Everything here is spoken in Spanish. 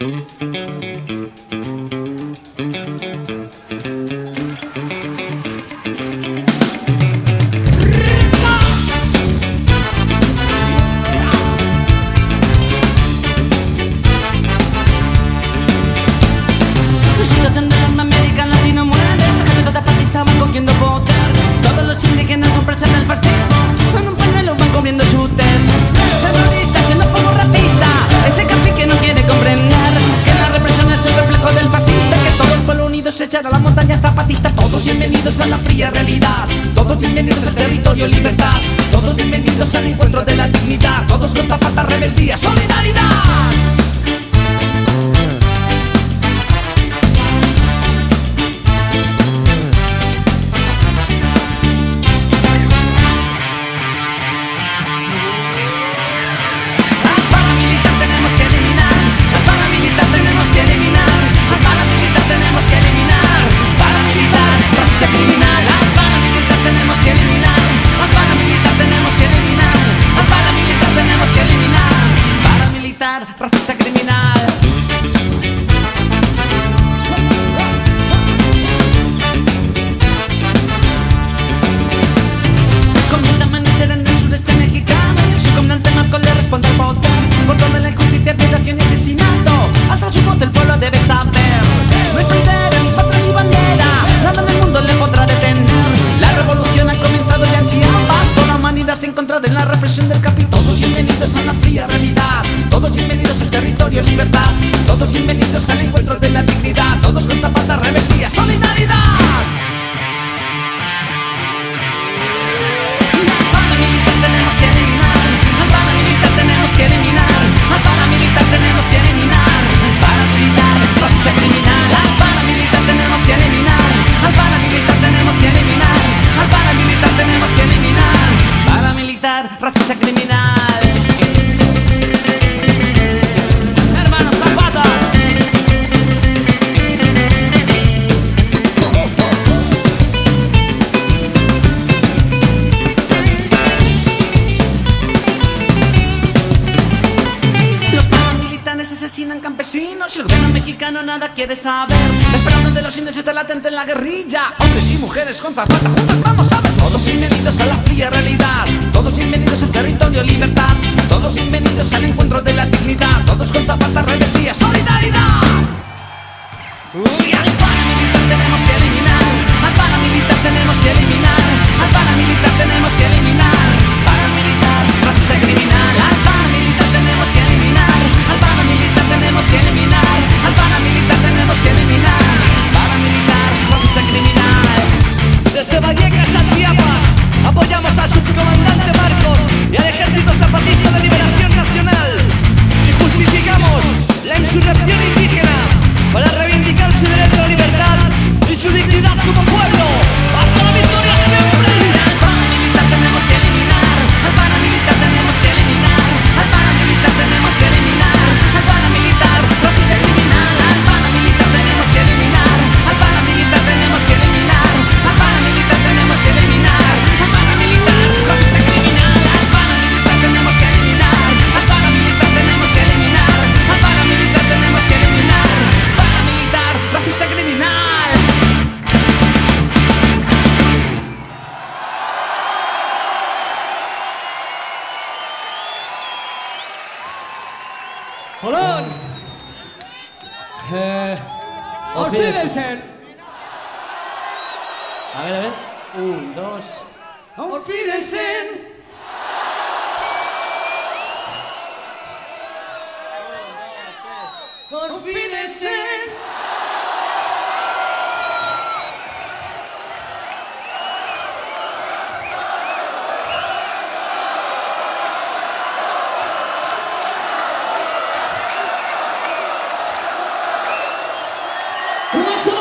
Música se echar a la montaña zapatista, todos bienvenidos a la fría realidad, todos bienvenidos al territorio libertad, todos bienvenidos al encuentro de la dignidad, todos con zapata, rebeldía, solidaridad. guerra de la represión del capital. Todos bienvenidos a la fría realidad, todos bienvenidos al territorio libertad, todos bienvenidos al encuentro de la dignidad, todos con zapata, rebeldía, solidaridad. criminal. Hermano Zapata. Los paramilitares asesinan campesinos y el gobierno mexicano nada quiere saber. Esperando de los indios está latente en la guerrilla. Hombres y mujeres con Zapata juntas vamos a ver todos sin a la fría realidad libertad. Todos bienvenidos al encuentro de la dignidad, todos con zapatas, rebeldía, solidaridad. Y al paramilitar tenemos que eliminar, al paramilitar tenemos que eliminar. Colón. Eh, Auf A ver, a ver. Un, dos. Auf Wiedersehen. Vamos